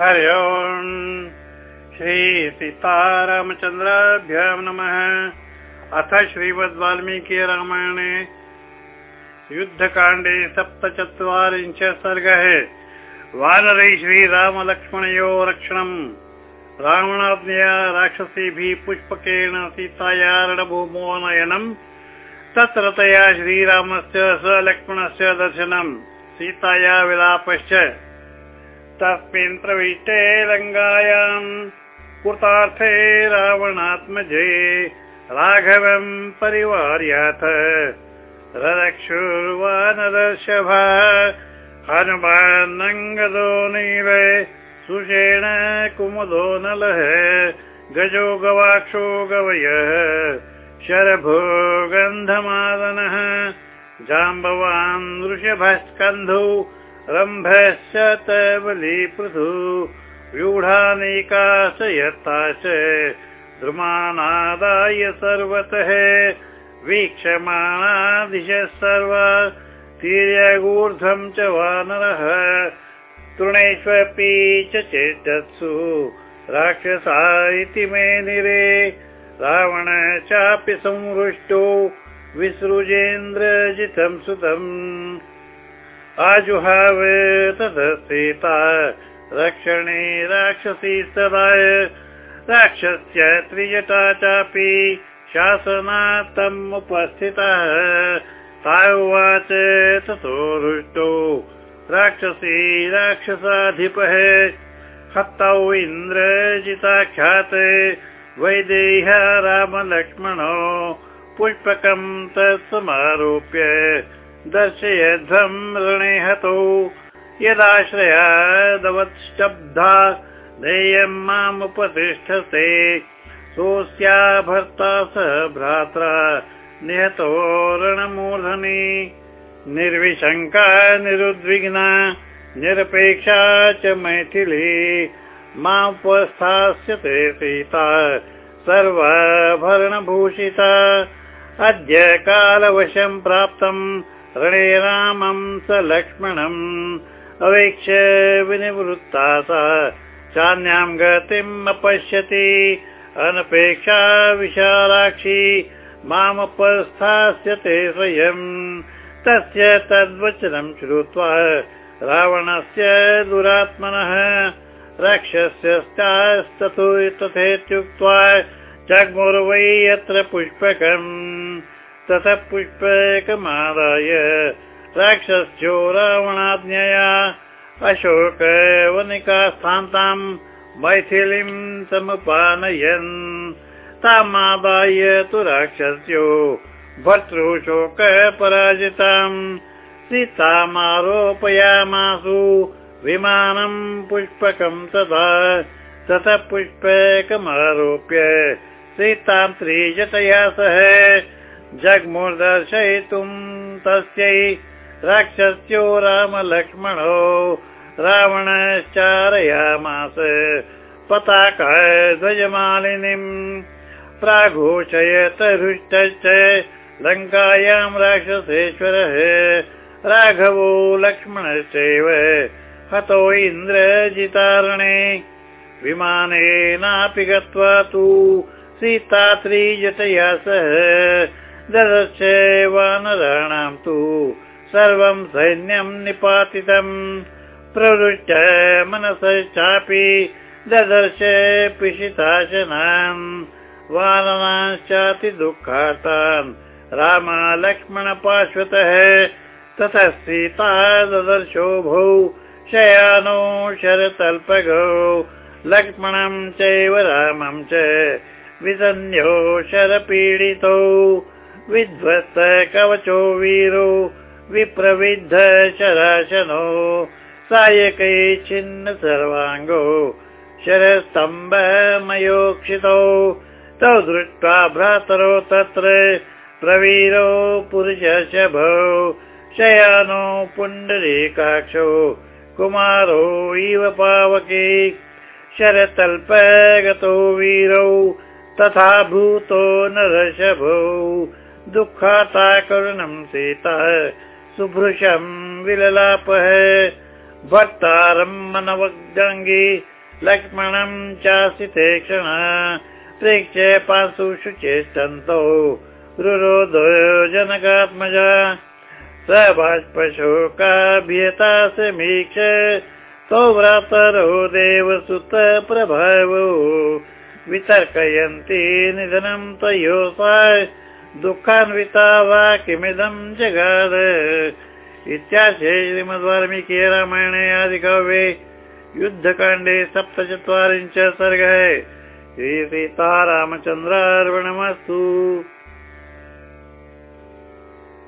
हरि ओम्। श्रीसीतारामचन्द्राभ्यां नमः। अथ श्रीमद् वाल्मीकि रामायणे। युद्धकाण्डे सप्तचत्वारिंश सर्गः वानरै श्रीरामलक्ष्मणयो रक्षणम्। रावणाज्ञया राक्षसीभिः पुष्पकेण सीताया रणभूमो नयनम् तत्र तया श्रीरामस्य लक्ष्मणस्य दर्शनम्। सीताया विलापश्च तस्मिन् प्रविष्टे लङ्गायाम् कृतार्थे रावणात्मजे राघवम् परिवार्याथ। रक्षुर्वानरर्षभ हनुमान्नङ्गदो नील सुषेण कुमुदो नलः गजो गवाक्षो गवयः शरभो गन्धमादनः जाम्बवान् वृषभस्कन्धौ रम्भश्च तबली पृथु व्यूढानेकाश यत्ताश द्रुमानादाय सर्वतः वीक्षमाणा दिशः सर्वा तिर्यगूर्ध्वम् च वानरः तृणेष्वपि च चेतत्सु राक्षसा इति मे निरे रावण चापि संहृष्टो विसृजेन्द्रजितं सुतम् आजुहाव सीता रक्षणे राक्षसी सदा राक्षस्य त्रिजटा चापि शासनार्थम् उपस्थितः। सा उवाच ततो हृष्टो राक्षसी राक्षसाधिपः हतौ इन्द्रजिताख्याते वैदेह्य रामलक्ष्मणो पुष्पकम् तत्समारोप्य दर्शयध्वम् रणे हतौ यदाश्रयादवत्स्तब्धा देयम् मामुपतिष्ठते सोऽस्या भर्ता स भ्रात्रा निहतो रणमूर्धनि निर्विशङ्का निरुद्विग्ना निरपेक्षा च मैथिली। मामुपस्थास्यते सीता सर्वाभरणभूषिता। अद्य कालवशम् प्राप्तम् रणे रामम् स लक्ष्मणम् अवेक्ष विनिवृत्ता सा चान्याम् गतिम् अपश्यति अनपेक्षा विशालाक्षी मामुपस्थास्यते स्वयम् तस्य तद्वचनम् श्रुत्वा रावणस्य दुरात्मनः राक्षस्यस्तथो तथेत्युक्त्वा जग्मुर्वै यत्र पुष्पकम् ततः पुष्पकमादाय राक्षस्यो रावणाज्ञया अशोकवनिकास्थान्ताम् मैथिलीम् समुपानयन्। तामादाय तु राक्षस्यो भर्तृशोक पराजिताम् सीतामारोपयामासु विमानम् पुष्पकम् तथा ततः पुष्पकमारोप्य सीतां त्रिजतया सह जग्मुर्दर्शयितुम् तस्यै राक्षस्यो रामलक्ष्मणो रावणश्चारयामास पताका ध्वजमालिनीम् प्राघोषयत हृष्टश्च लङ्कायाम् राक्षसेश्वरः राघवो लक्ष्मणश्चैव हतो इन्द्रजितारणे विमानेनापि गत्वा तु सीता त्रिजटया सह ददर्श वानराणाम् तु सर्वम् सैन्यम् निपातितम् प्रवृष्ट मनसश्चापि ददर्श पिशिताशनान् वानरांश्चाति दुःखातान्। राम लक्ष्मणपार्श्वतः ततः सीता ददर्शोभौ शयानो शरतल्पगौ। लक्ष्मणम् चैव रामम् च विसन्ध्यो शरपीडितौ विध्वस्त कवचो वीरो विप्रविद्ध शराशनो। सायकै छिन्न सर्वाङ्गो शरस्तम्भमयोक्षितौ। तौ दृष्ट्वा भ्रातरो तत्र प्रवीरो पुरुषशभौ शयानो पुण्डरीकाक्षो कुमारो इव पावके। शरतल्पगतो वीरौ तथा भूतो नरशभौ दुःखाता करुणम् सीता सुभृशम् विललापः। भक्तारम् मनवग्दङ्गी लक्ष्मणम् चासिते क्षण। प्रेक्ष्य पाशु रुरोदो जनकात्मज। स बाष्पशोकाभियता समीक्ष तौ व्रातरो देवसुत प्रभवो। वितर्कयन्ति निधनं तयोसा दुःखान्विता वा किमिदं जगाद? इत्याशे श्रीमद्वाल्मीकि रामायणे आदिकव्ये युद्धकाण्डे सप्तचत्वारिंश सर्गे। श्रीसीतारामचन्द्रार्पणमस्तु